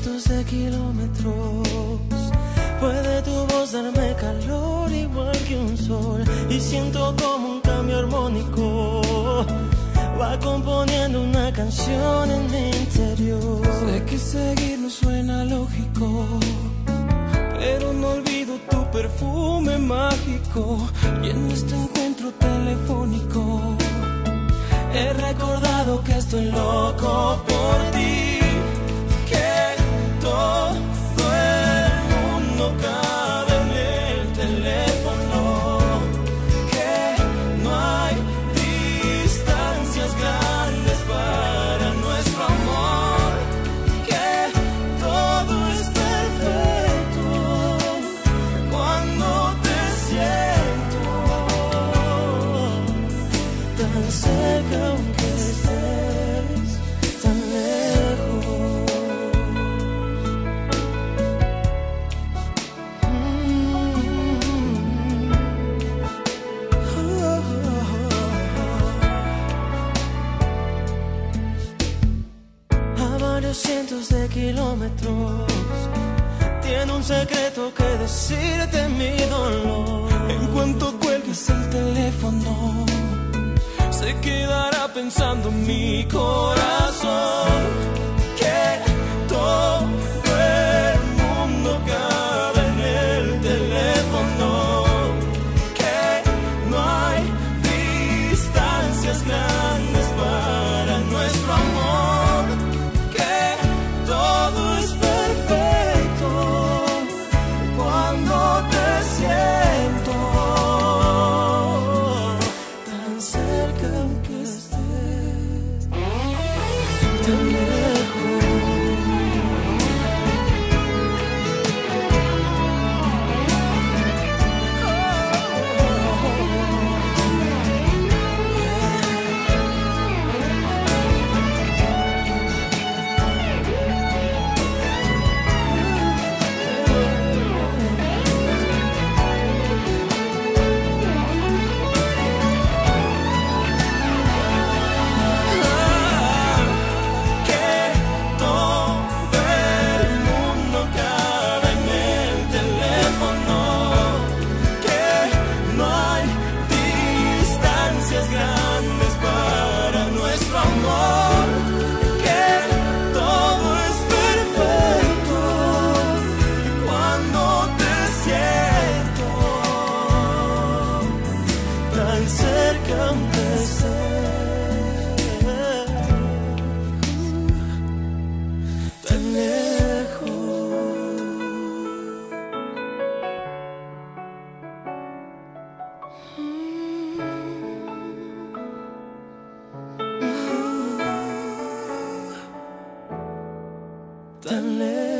cientos de kilómetros. Puede tu voz darme calor igual que un sol y siento como un cambio armónico. Va componiendo una canción en mi interior. Sé que seguir no suena lógico, pero no olvido tu perfume mágico y en este encuentro telefónico he recordado que estoy loco por ti, kilómetros tiene un secreto que decirte mi dolor. Quedará pensando mi corazón Tan.